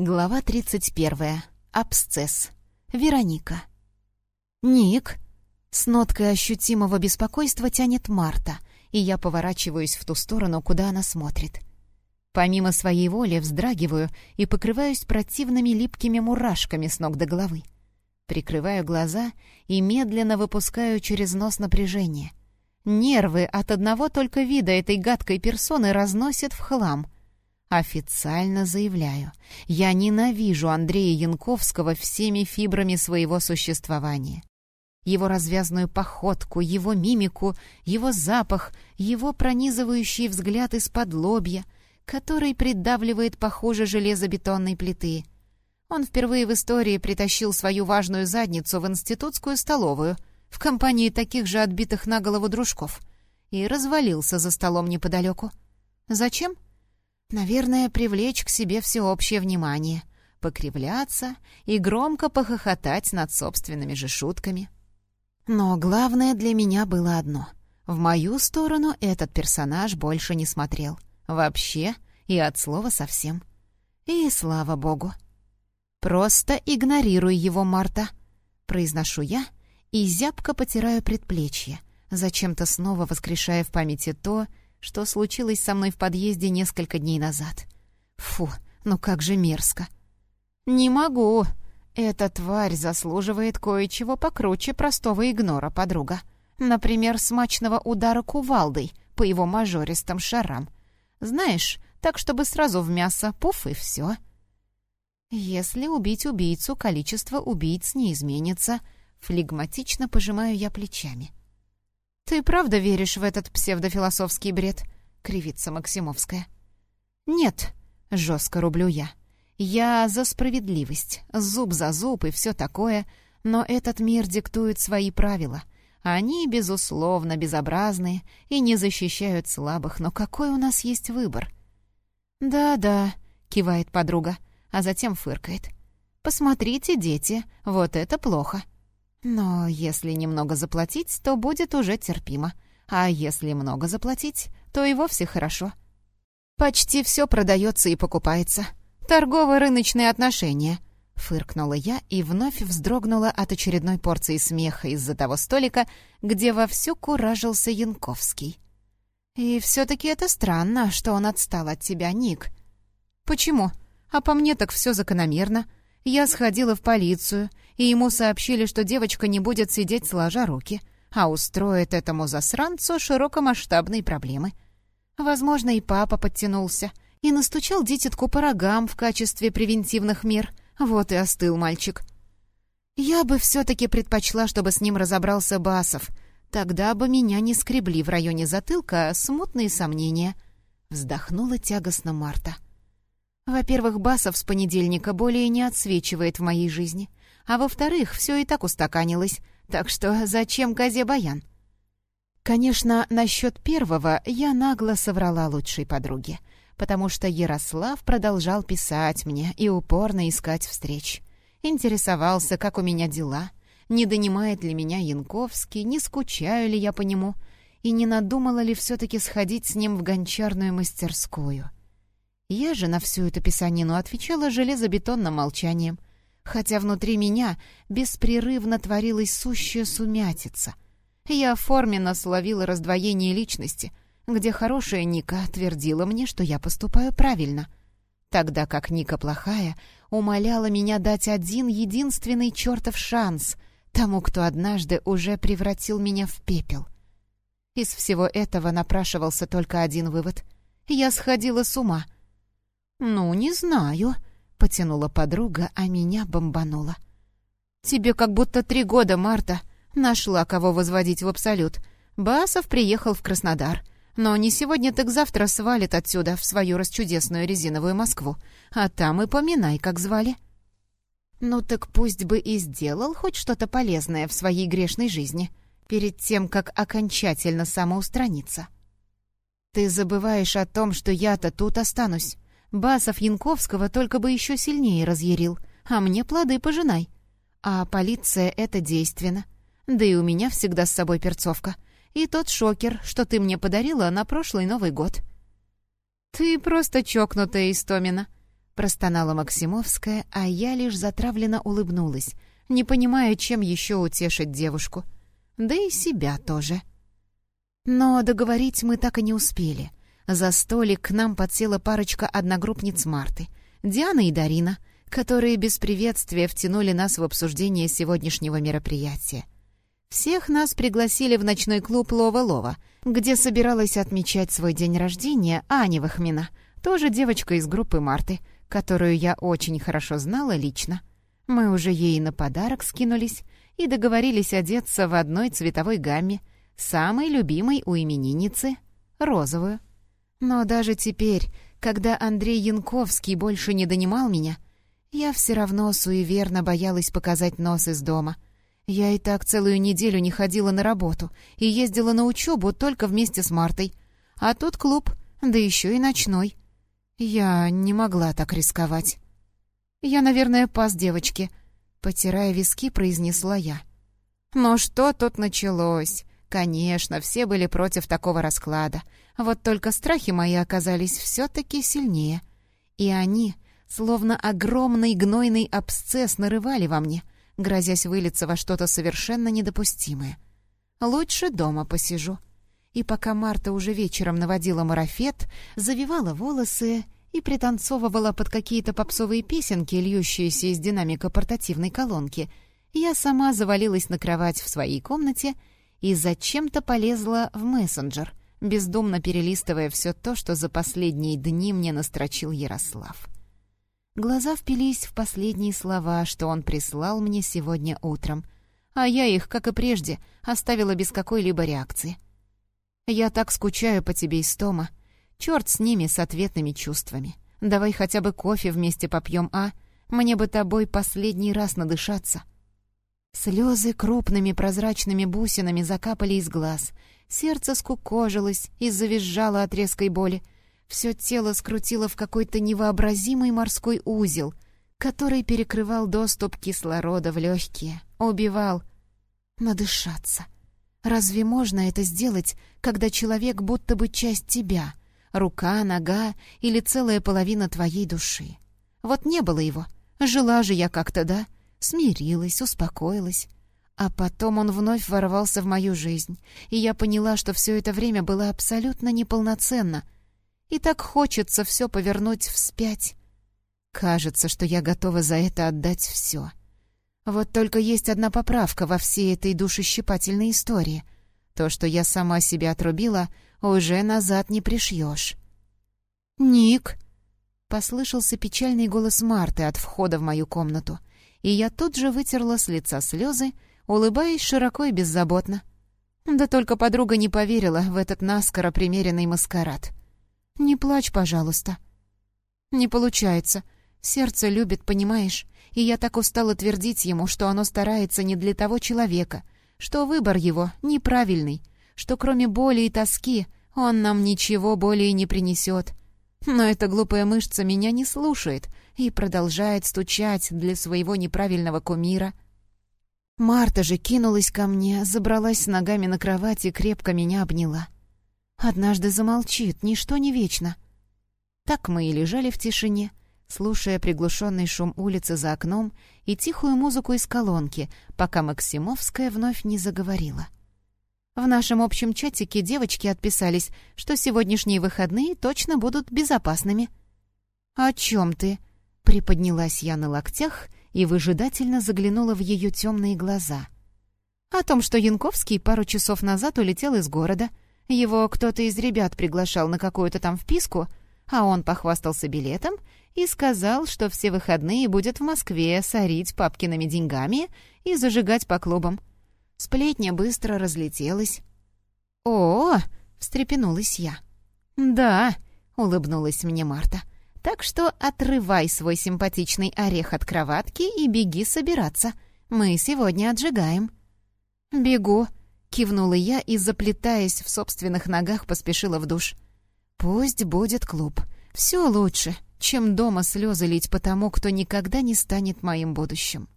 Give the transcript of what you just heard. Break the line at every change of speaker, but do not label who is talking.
Глава 31. Абсцесс. Вероника. «Ник!» С ноткой ощутимого беспокойства тянет Марта, и я поворачиваюсь в ту сторону, куда она смотрит. Помимо своей воли вздрагиваю и покрываюсь противными липкими мурашками с ног до головы. Прикрываю глаза и медленно выпускаю через нос напряжение. Нервы от одного только вида этой гадкой персоны разносят в хлам — Официально заявляю, я ненавижу Андрея Янковского всеми фибрами своего существования. Его развязную походку, его мимику, его запах, его пронизывающий взгляд из-под лобья, который придавливает похоже железобетонной плиты. Он впервые в истории притащил свою важную задницу в институтскую столовую в компании таких же отбитых на голову дружков и развалился за столом неподалеку. Зачем? — Наверное, привлечь к себе всеобщее внимание, покривляться и громко похохотать над собственными же шутками. Но главное для меня было одно. В мою сторону этот персонаж больше не смотрел. Вообще и от слова совсем. И слава богу. «Просто игнорируй его, Марта», — произношу я и зябко потираю предплечье, зачем-то снова воскрешая в памяти то, что случилось со мной в подъезде несколько дней назад. Фу, ну как же мерзко. «Не могу. Эта тварь заслуживает кое-чего покруче простого игнора, подруга. Например, смачного удара кувалдой по его мажористым шарам. Знаешь, так, чтобы сразу в мясо, пуф и все. Если убить убийцу, количество убийц не изменится. Флегматично пожимаю я плечами. «Ты правда веришь в этот псевдофилософский бред?» — кривится Максимовская. «Нет», — жестко рублю я. «Я за справедливость, зуб за зуб и все такое, но этот мир диктует свои правила. Они, безусловно, безобразные и не защищают слабых, но какой у нас есть выбор?» «Да-да», — кивает подруга, а затем фыркает. «Посмотрите, дети, вот это плохо». Но если немного заплатить, то будет уже терпимо. А если много заплатить, то и вовсе хорошо. Почти все продается и покупается. Торгово-рыночные отношения. Фыркнула я и вновь вздрогнула от очередной порции смеха из-за того столика, где вовсю куражился Янковский. «И все-таки это странно, что он отстал от тебя, Ник». «Почему? А по мне так все закономерно. Я сходила в полицию, и ему сообщили, что девочка не будет сидеть сложа руки, а устроит этому засранцу широкомасштабные проблемы. Возможно, и папа подтянулся и настучал дитятку по рогам в качестве превентивных мер. Вот и остыл мальчик. Я бы все-таки предпочла, чтобы с ним разобрался Басов. Тогда бы меня не скребли в районе затылка смутные сомнения. Вздохнула тягостно Марта. Во-первых, Басов с понедельника более не отсвечивает в моей жизни. А во-вторых, все и так устаканилось, так что зачем козе баян? Конечно, насчет первого я нагло соврала лучшей подруге, потому что Ярослав продолжал писать мне и упорно искать встреч. Интересовался, как у меня дела, не донимает ли меня Янковский, не скучаю ли я по нему, и не надумала ли все-таки сходить с ним в гончарную мастерскую. Я же на всю эту писанину отвечала железобетонным молчанием — хотя внутри меня беспрерывно творилась сущая сумятица. Я форменно словила раздвоение личности, где хорошая Ника твердила мне, что я поступаю правильно, тогда как Ника плохая умоляла меня дать один единственный чертов шанс тому, кто однажды уже превратил меня в пепел. Из всего этого напрашивался только один вывод. Я сходила с ума. «Ну, не знаю», Потянула подруга, а меня бомбанула. «Тебе как будто три года, Марта. Нашла, кого возводить в абсолют. Басов приехал в Краснодар. Но не сегодня, так завтра свалит отсюда в свою расчудесную резиновую Москву. А там и поминай, как звали». «Ну так пусть бы и сделал хоть что-то полезное в своей грешной жизни, перед тем, как окончательно самоустраниться». «Ты забываешь о том, что я-то тут останусь. Басов Янковского только бы еще сильнее разъярил, а мне плоды пожинай. А полиция — это действенно. Да и у меня всегда с собой перцовка. И тот шокер, что ты мне подарила на прошлый Новый год. «Ты просто чокнутая, Истомина», — Простонала Максимовская, а я лишь затравленно улыбнулась, не понимая, чем еще утешить девушку. Да и себя тоже. Но договорить мы так и не успели. За столик к нам подсела парочка одногруппниц Марты, Диана и Дарина, которые без приветствия втянули нас в обсуждение сегодняшнего мероприятия. Всех нас пригласили в ночной клуб «Лова-Лова», где собиралась отмечать свой день рождения Аня Вахмина, тоже девочка из группы Марты, которую я очень хорошо знала лично. Мы уже ей на подарок скинулись и договорились одеться в одной цветовой гамме, самой любимой у именинницы — розовую. Но даже теперь, когда Андрей Янковский больше не донимал меня, я все равно суеверно боялась показать нос из дома. Я и так целую неделю не ходила на работу и ездила на учебу только вместе с Мартой. А тут клуб, да еще и ночной. Я не могла так рисковать. «Я, наверное, пас девочки», — потирая виски, произнесла я. «Но что тут началось? Конечно, все были против такого расклада. Вот только страхи мои оказались все-таки сильнее. И они, словно огромный гнойный абсцесс, нарывали во мне, грозясь вылиться во что-то совершенно недопустимое. Лучше дома посижу. И пока Марта уже вечером наводила марафет, завивала волосы и пританцовывала под какие-то попсовые песенки, льющиеся из динамика портативной колонки, я сама завалилась на кровать в своей комнате и зачем-то полезла в мессенджер, бездумно перелистывая все то, что за последние дни мне настрочил Ярослав. Глаза впились в последние слова, что он прислал мне сегодня утром, а я их, как и прежде, оставила без какой-либо реакции. «Я так скучаю по тебе, Истома. Черт с ними, с ответными чувствами. Давай хотя бы кофе вместе попьем, а? Мне бы тобой последний раз надышаться». Слезы крупными прозрачными бусинами закапали из глаз. Сердце скукожилось и завизжало от резкой боли. Все тело скрутило в какой-то невообразимый морской узел, который перекрывал доступ кислорода в легкие, убивал. Надышаться. Разве можно это сделать, когда человек будто бы часть тебя? Рука, нога или целая половина твоей души? Вот не было его. Жила же я как-то, да? — смирилась, успокоилась. А потом он вновь ворвался в мою жизнь, и я поняла, что все это время было абсолютно неполноценно. И так хочется все повернуть вспять. Кажется, что я готова за это отдать все. Вот только есть одна поправка во всей этой душещипательной истории. То, что я сама себя отрубила, уже назад не пришьешь. «Ник!» — послышался печальный голос Марты от входа в мою комнату и я тут же вытерла с лица слезы, улыбаясь широко и беззаботно. Да только подруга не поверила в этот наскоро примеренный маскарад. «Не плачь, пожалуйста». «Не получается. Сердце любит, понимаешь? И я так устала твердить ему, что оно старается не для того человека, что выбор его неправильный, что кроме боли и тоски он нам ничего более не принесет. Но эта глупая мышца меня не слушает и продолжает стучать для своего неправильного кумира. Марта же кинулась ко мне, забралась ногами на кровать и крепко меня обняла. Однажды замолчит, ничто не вечно. Так мы и лежали в тишине, слушая приглушенный шум улицы за окном и тихую музыку из колонки, пока Максимовская вновь не заговорила. В нашем общем чатике девочки отписались, что сегодняшние выходные точно будут безопасными. «О чем ты?» — приподнялась я на локтях и выжидательно заглянула в ее темные глаза. «О том, что Янковский пару часов назад улетел из города. Его кто-то из ребят приглашал на какую-то там вписку, а он похвастался билетом и сказал, что все выходные будет в Москве сорить папкиными деньгами и зажигать по клубам. Сплетня быстро разлетелась. «О!», -о — встрепенулась я. «Да», — улыбнулась мне Марта. «Так что отрывай свой симпатичный орех от кроватки и беги собираться. Мы сегодня отжигаем». «Бегу», — кивнула я и, заплетаясь в собственных ногах, поспешила в душ. «Пусть будет клуб. Все лучше, чем дома слезы лить по тому, кто никогда не станет моим будущим».